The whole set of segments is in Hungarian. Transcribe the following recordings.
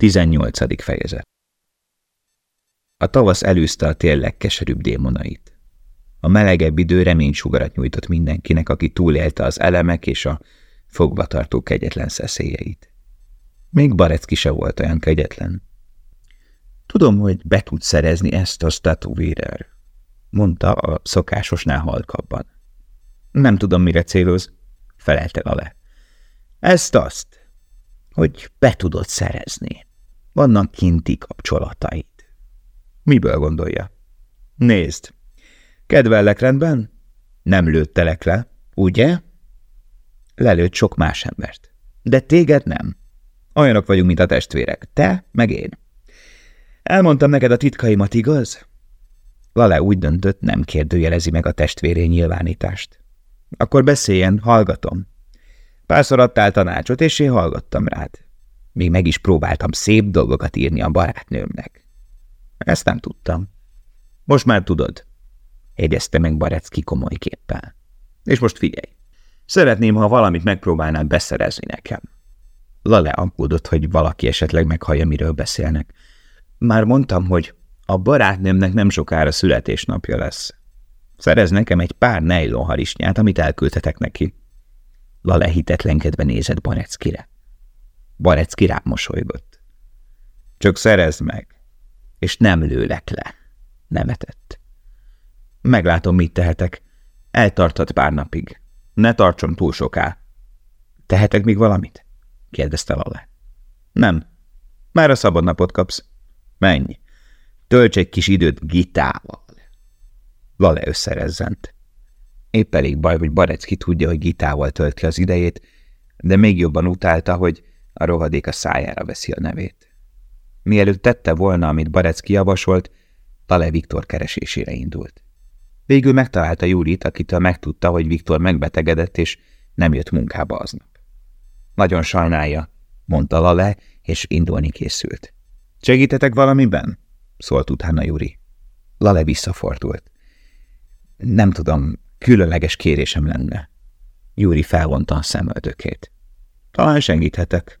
18. fejezet A tavasz előzte a tél legkeserűbb démonait. A melegebb idő reménysugarat nyújtott mindenkinek, aki túlélte az elemek és a fogvatartó kegyetlen szeszélyeit. Még Barecki se volt olyan kegyetlen. Tudom, hogy be tud szerezni ezt a statuvérer, mondta a szokásosnál halkabban. Nem tudom, mire céloz, felelte le. Ezt-azt, hogy be tudod szerezni. Vannak kinti kapcsolataid. Miből gondolja? Nézd, kedvellek rendben? Nem lőttelek le, ugye? Lelőtt sok más embert. De téged nem. Olyanok vagyunk, mint a testvérek. Te, meg én. Elmondtam neked a titkaimat, igaz? Lale úgy döntött, nem kérdőjelezi meg a testvéré nyilvánítást. Akkor beszéljen, hallgatom. Párszor adtál tanácsot, és én hallgattam rád. Még meg is próbáltam szép dolgokat írni a barátnőmnek. Ezt nem tudtam. Most már tudod, jegyezte meg Barecki komoly képpel. És most figyelj. Szeretném, ha valamit megpróbálnál beszerezni nekem. Lale aggódott, hogy valaki esetleg meghallja, miről beszélnek. Már mondtam, hogy a barátnőmnek nem sokára születésnapja lesz. Szerez nekem egy pár nejlonharisnyát, amit elküldhetek neki. Lale hitetlenkedve nézett Bareckire. Barecki rám mosolygott. Csak szerezd meg, és nem lőlek le, nevetett. Meglátom, mit tehetek. Eltarthat pár napig. Ne tartson túl soká. Tehetek még valamit? kérdezte Lale. Nem. Már a szabad napot kapsz. Menj. Tölts egy kis időt gitával. Lale összerezzent. Épp elég baj, hogy Barecki tudja, hogy gitával tölt ki az idejét, de még jobban utálta, hogy a rohadék a szájára veszi a nevét. Mielőtt tette volna, amit Barecki javasolt, Tale Viktor keresésére indult. Végül megtalálta Júlit, akitől megtudta, hogy Viktor megbetegedett, és nem jött munkába aznap. Nagyon sajnálja, mondta Lale, és indulni készült. Segítetek valamiben? szólt utána Júri. Lale visszafordult. Nem tudom, különleges kérésem lenne. Júri felvonta a szemöldökét. Talán segíthetek.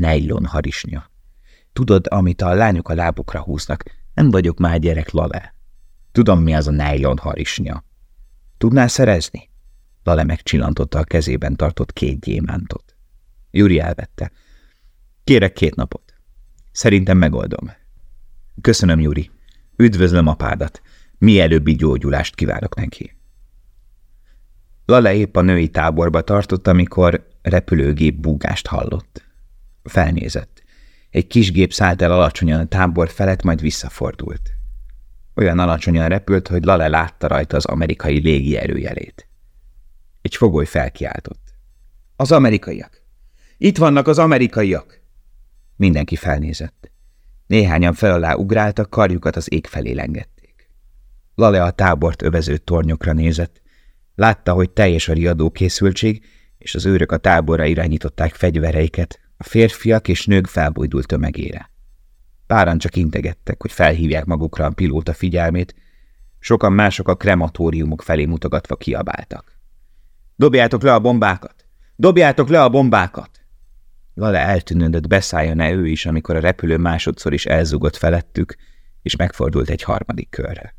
Nejlon harisnya. Tudod, amit a lányok a lábukra húznak, nem vagyok már gyerek, Lale. Tudom, mi az a nejlon harisnya. Tudnál szerezni? Lale megcsillantotta a kezében tartott két gyémántot. Júri elvette. Kérek két napot. Szerintem megoldom. Köszönöm, Júri. Üdvözlöm apádat. Mielőbbi gyógyulást kívánok neki. Lale épp a női táborba tartott, amikor repülőgép búgást hallott. Felnézett. Egy kis gép szállt el alacsonyan a tábor felett, majd visszafordult. Olyan alacsonyan repült, hogy Lale látta rajta az amerikai légierőjelét. Egy fogoly felkiáltott. Az amerikaiak! Itt vannak az amerikaiak! Mindenki felnézett. Néhányan fel alá ugráltak, karjukat az ég felé lengették. Lale a tábort övező tornyokra nézett. Látta, hogy teljes a riadó készültség, és az őrök a táborra irányították fegyvereiket, a férfiak és nők felbújdult tömegére. Páran csak integettek, hogy felhívják magukra a pilóta figyelmét, sokan mások a krematóriumok felé mutogatva kiabáltak. Dobjátok le a bombákat! Dobjátok le a bombákat! Lale eltűnődött, beszálljon-e ő is, amikor a repülő másodszor is elzugott felettük, és megfordult egy harmadik körre.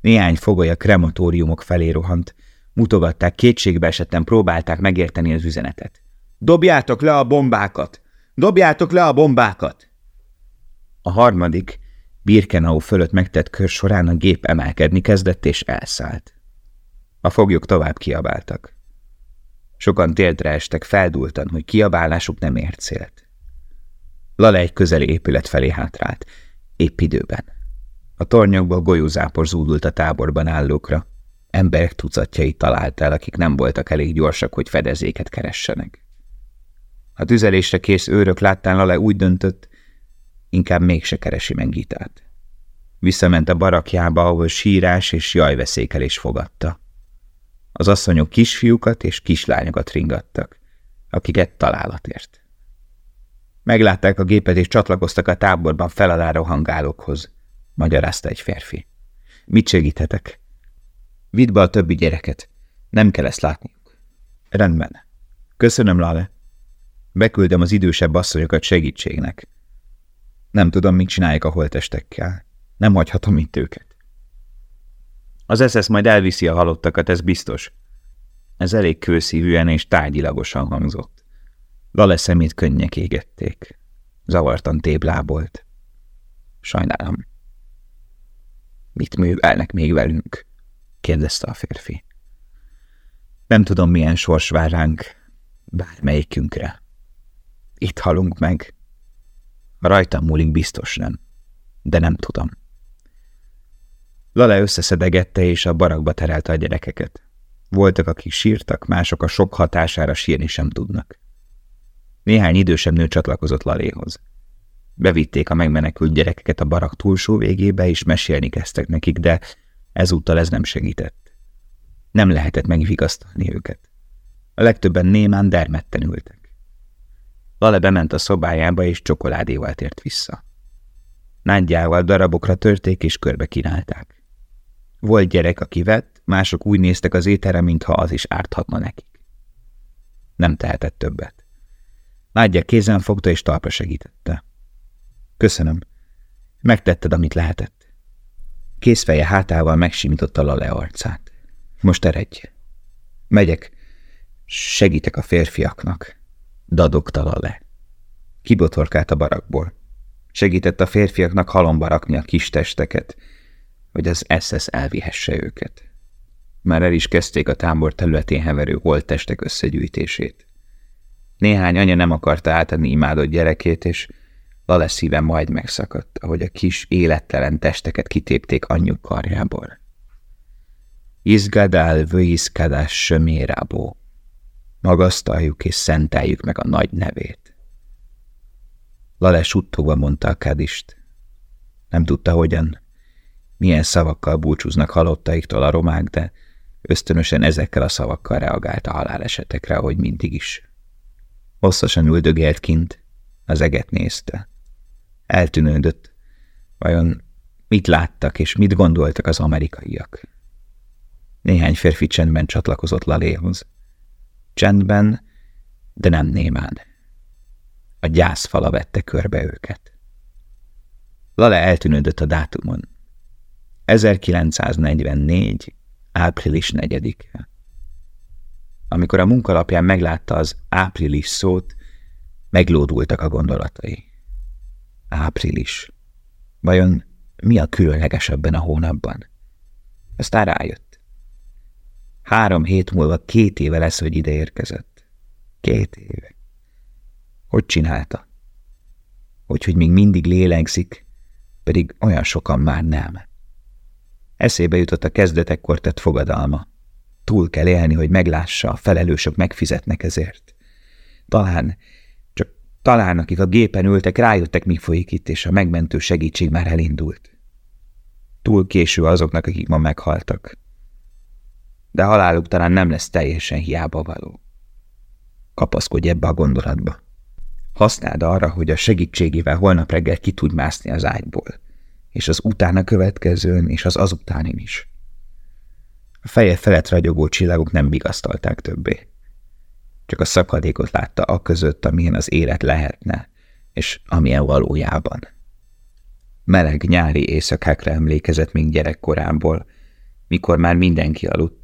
Néhány fogoly a krematóriumok felé rohant, mutogatták, kétségbe esetten próbálták megérteni az üzenetet. Dobjátok le a bombákat! Dobjátok le a bombákat! A harmadik, Birkenau fölött megtett kör során a gép emelkedni kezdett és elszállt. A foglyok tovább kiabáltak. Sokan téltre estek feldúltan, hogy kiabálásuk nem ért célt. Lale egy közeli épület felé hátrált, épp időben. A tornyokból golyózápor zúdult a táborban állókra. Emberek tucatjait talált akik nem voltak elég gyorsak, hogy fedezéket keressenek. A tüzelésre kész őrök láttán Lale úgy döntött, inkább mégse keresi meg Gitát. Visszament a barakjába, ahol sírás és jajveszékelés fogadta. Az asszonyok kisfiúkat és kislányokat ringattak, akiket találatért. Meglátták a gépet és csatlakoztak a táborban felalá hangálókhoz, magyarázta egy férfi. Mit segíthetek? Vidd be a többi gyereket. Nem kell ezt látniuk. Rendben. Köszönöm, Lale. Beküldöm az idősebb asszonyokat segítségnek. Nem tudom, mit csinálják a holtestekkel. Nem hagyhatom itt őket. Az SS majd elviszi a halottakat, ez biztos. Ez elég kőszívűen és tárgyilagosan hangzott. Lale szemét könnyek égették. Zavartan téblábolt. Sajnálom. Mit művelnek még velünk? kérdezte a férfi. Nem tudom, milyen sors vár ránk, bármelyikünkre. Itt halunk meg. Rajtam múlik nem, de nem tudom. Lale összeszedegette és a barakba terelte a gyerekeket. Voltak, akik sírtak, mások a sok hatására sírni sem tudnak. Néhány idősebb nő csatlakozott Laléhoz. Bevitték a megmenekült gyerekeket a barak túlsó végébe, és mesélni kezdtek nekik, de ezúttal ez nem segített. Nem lehetett megvigasztalni őket. A legtöbben némán dermedten ültek. Lale bement a szobájába, és csokoládéval tért vissza. Nádjával darabokra törték, és körbe kínálták. Volt gyerek, aki vett, mások úgy néztek az ételre, mintha az is árthatna nekik. Nem tehetett többet. Nádja kézen fogta és talpra segítette. Köszönöm. Megtetted, amit lehetett. Készfeje hátával megsimította Lale arcát. Most eredj. Megyek. Segítek a férfiaknak. Dadogta Lale. Kibotorkált a barakból. Segített a férfiaknak halomba rakni a kis testeket, hogy az SS elvihesse őket. Már el is kezdték a tábor területén heverő holttestek összegyűjtését. Néhány anya nem akarta átadni imádott gyerekét, és Lale szíve majd megszakadt, ahogy a kis élettelen testeket kitépték anyjuk karjából. Izgadál vöiszkadás sömérábó. Magasztaljuk és szenteljük meg a nagy nevét. Lale suttogva mondta a kadist. Nem tudta, hogyan, milyen szavakkal búcsúznak halottaiktól a romák, de ösztönösen ezekkel a szavakkal reagált a halálesetekre, ahogy mindig is. Hosszasan üldögélt kint, az eget nézte. Eltűnődött. Vajon mit láttak és mit gondoltak az amerikaiak? Néhány férfi csendben csatlakozott Laléhoz. Csendben, de nem némán. A gyászfala vette körbe őket. Lale eltűnődött a dátumon. 1944. április 4-e. Amikor a munkalapján meglátta az április szót, meglódultak a gondolatai. Április. Vajon mi a különleges ebben a hónapban? Aztán rájött. Három hét múlva két éve lesz, hogy ide érkezett. Két éve. Hogy csinálta? Hogy, hogy még mindig lélegzik, pedig olyan sokan már nem. Eszébe jutott a kezdetekkor tett fogadalma. Túl kell élni, hogy meglássa, a felelősök megfizetnek ezért. Talán, csak talán akik a gépen ültek, rájöttek, mi folyik itt, és a megmentő segítség már elindult. Túl késő azoknak, akik ma meghaltak. De haláluk talán nem lesz teljesen hiába való. Kapaszkodj ebbe a gondolatba. Használd arra, hogy a segítségével holnap reggel ki tud mászni az ágyból és az utána következőn, és az azutánin is. A feje felett ragyogó csillagok nem vigasztalták többé. Csak a szakadékot látta a között, amilyen az élet lehetne, és amilyen valójában. Meleg nyári éjszakákra emlékezett még gyerekkorából, mikor már mindenki aludt,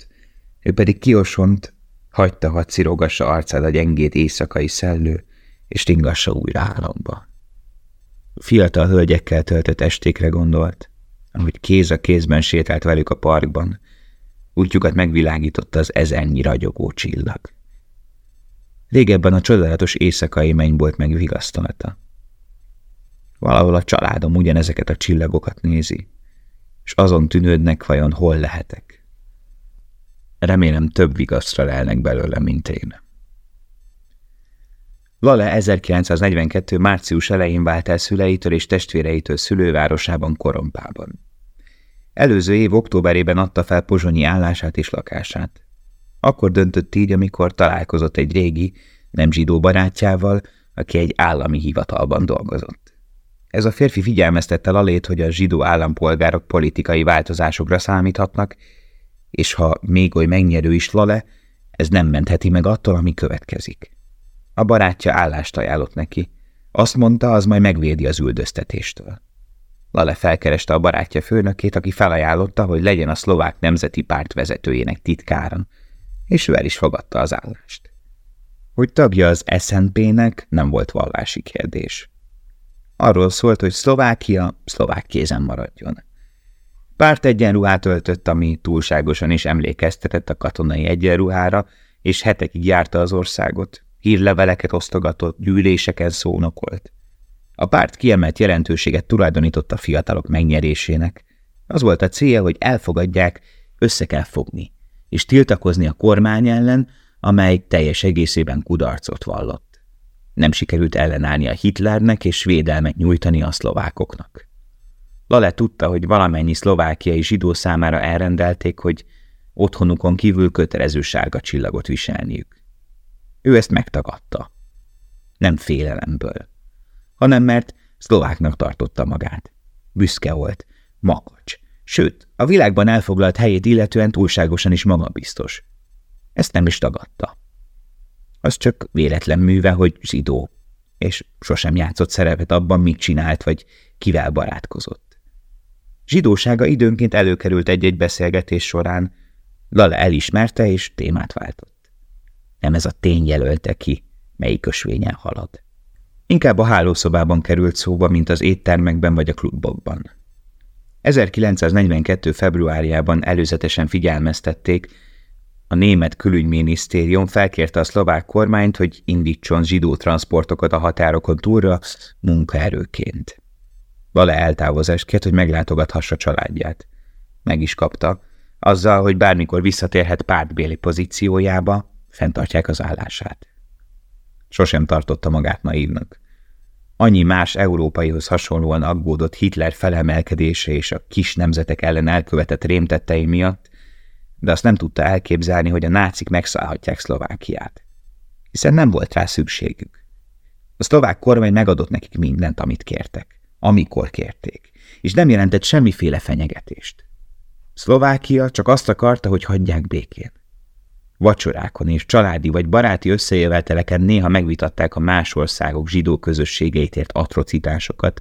ő pedig kiosont, hagyta, hadd szirogassa arcád a gyengét éjszakai szellő, és ringassa újra álomba. Fiatal hölgyekkel töltött estékre gondolt, ahogy kéz a kézben sétált velük a parkban, útjukat megvilágította az ezernyi ragyogó csillag. Régebben a csodálatos éjszakai volt megvigasztalta. Valahol a családom ugyanezeket a csillagokat nézi, és azon tűnődnek, vajon hol lehetek. Remélem több vigasztra lelnek belőle, mint én. Lale 1942. március elején vált el szüleitől és testvéreitől szülővárosában Korompában. Előző év októberében adta fel pozsonyi állását és lakását. Akkor döntött így, amikor találkozott egy régi, nem zsidó barátjával, aki egy állami hivatalban dolgozott. Ez a férfi figyelmeztette Lalét, hogy a zsidó állampolgárok politikai változásokra számíthatnak, és ha még oly megnyerő is Lale, ez nem mentheti meg attól, ami következik. A barátja állást ajánlott neki. Azt mondta, az majd megvédi az üldöztetéstől. Lale felkereste a barátja főnökét, aki felajánlotta, hogy legyen a szlovák nemzeti párt vezetőjének titkára, és ő el is fogadta az állást. Hogy tagja az SNP-nek nem volt vallási kérdés. Arról szólt, hogy Szlovákia szlovák kézen maradjon. Párt egyenruhát öltött, ami túlságosan is emlékeztetett a katonai egyenruhára, és hetekig járta az országot, hírleveleket osztogatott, gyűléseken szónokolt. A párt kiemelt jelentőséget tulajdonított a fiatalok megnyerésének. Az volt a célja, hogy elfogadják, össze kell fogni, és tiltakozni a kormány ellen, amely teljes egészében kudarcot vallott. Nem sikerült ellenállni a Hitlernek és védelmet nyújtani a szlovákoknak. Lale tudta, hogy valamennyi szlovákiai zsidó számára elrendelték, hogy otthonukon kívül kötelező sárga csillagot viselniük. Ő ezt megtagadta. Nem félelemből, hanem mert szlováknak tartotta magát. Büszke volt, makacs, sőt, a világban elfoglalt helyét illetően túlságosan is magabiztos. Ezt nem is tagadta. Az csak véletlen műve, hogy zsidó, és sosem játszott szerepet abban, mit csinált, vagy kivel barátkozott. Zsidósága időnként előkerült egy-egy beszélgetés során, Lale elismerte, és témát váltott. Nem ez a tény jelölte ki, melyik ösvényen halad. Inkább a hálószobában került szóba, mint az éttermekben vagy a klubokban. 1942. februárjában előzetesen figyelmeztették, a német külügyminisztérium felkérte a szlovák kormányt, hogy indítson zsidó transportokat a határokon túlra munkaerőként. Vale eltávozást kért, hogy meglátogathassa családját. Meg is kapta, azzal, hogy bármikor visszatérhet pártbéli pozíciójába, fenntartják az állását. Sosem tartotta magát naívnak. Annyi más európaihoz hasonlóan aggódott Hitler felemelkedése és a kis nemzetek ellen elkövetett rémtettei miatt, de azt nem tudta elképzelni, hogy a nácik megszállhatják Szlovákiát. Hiszen nem volt rá szükségük. A szlovák kormány megadott nekik mindent, amit kértek, amikor kérték, és nem jelentett semmiféle fenyegetést. Szlovákia csak azt akarta, hogy hagyják békén. Vacsorákon és családi vagy baráti összejöveteleken néha megvitatták a más országok zsidó közösségeit ért atrocitásokat,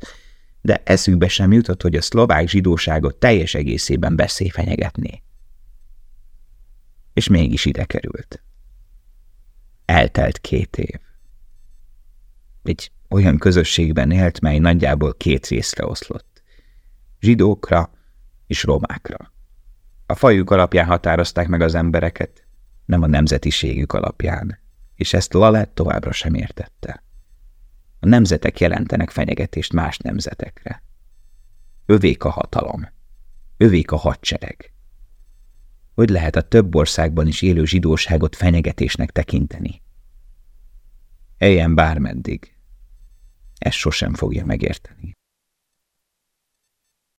de eszükbe sem jutott, hogy a szlovák zsidóságot teljes egészében beszéfenyegetné és mégis ide került. Eltelt két év. Egy olyan közösségben élt, mely nagyjából két részre oszlott. Zsidókra és romákra. A fajuk alapján határozták meg az embereket, nem a nemzetiségük alapján, és ezt Lalett továbbra sem értette. A nemzetek jelentenek fenyegetést más nemzetekre. Övék a hatalom, övék a hadsereg. Hogy lehet a több országban is élő zsidóságot fenyegetésnek tekinteni? Eljen bármeddig. Ezt sosem fogja megérteni.